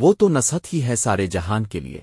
وہ تو نصحت ہی ہے سارے جہان کے لیے۔